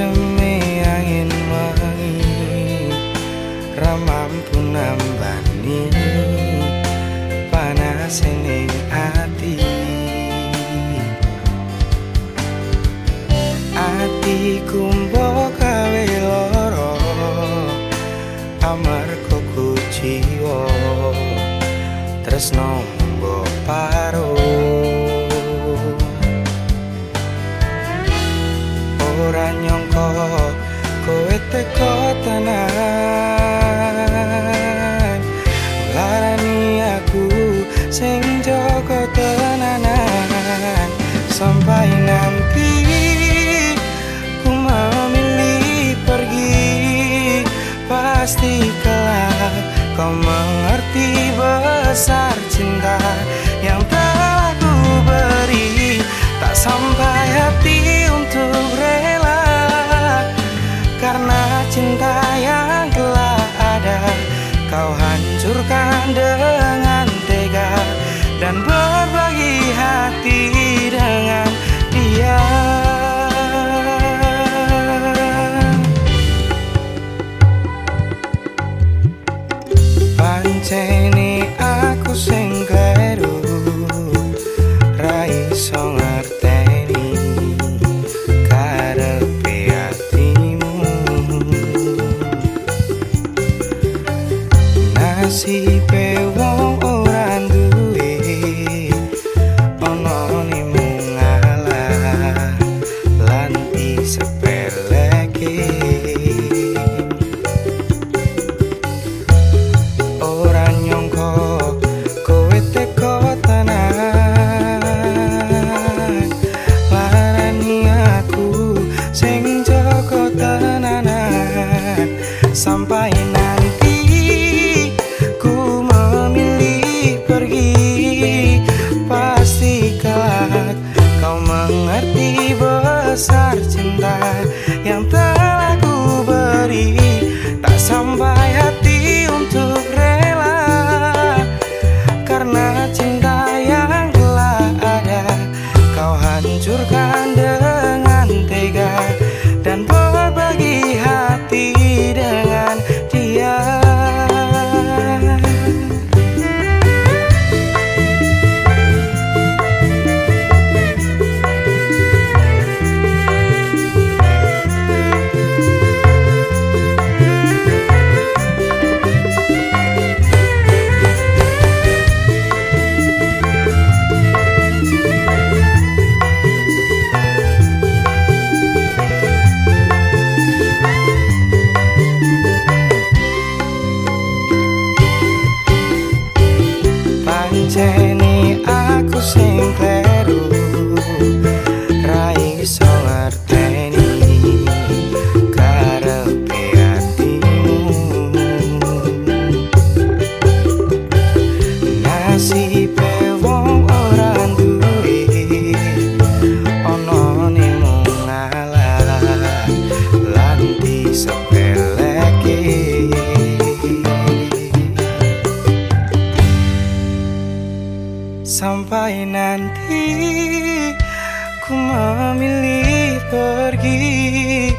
semi angin wangi ra mampu nambani panas ning ati. Ati kumbo kawe loro amar kok jiwa tresno nasibe wong ora duwe ana nimu ngalah lan disepeleke. Ora nyongko kowe teko tenan larani aku sing jaga tenanan sampai mengerti besar cinta Sampai nanti ku memilih pergi.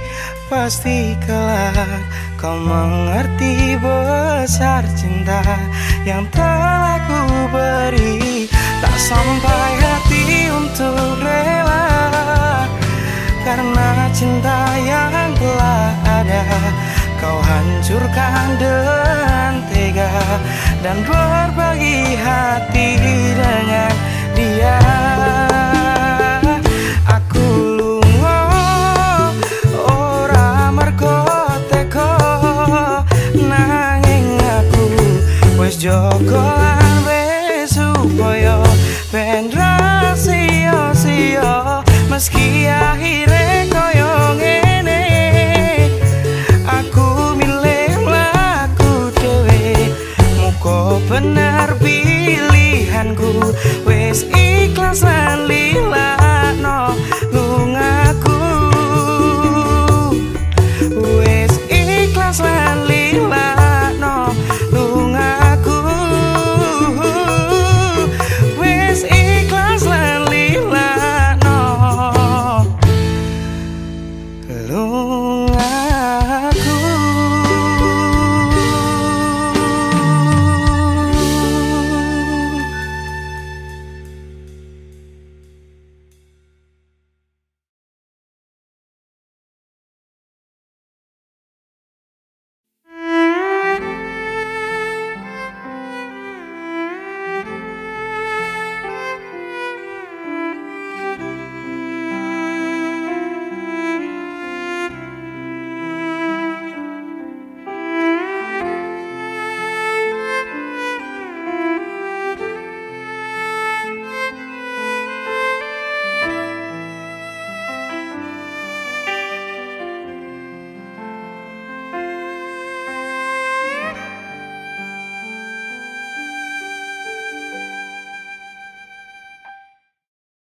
Pasti kelak kau mengerti besar cinta Yang telah ku beri. Tak sampai hati untuk rela Karena cinta yang telah ada Kau hancurkan dengan teko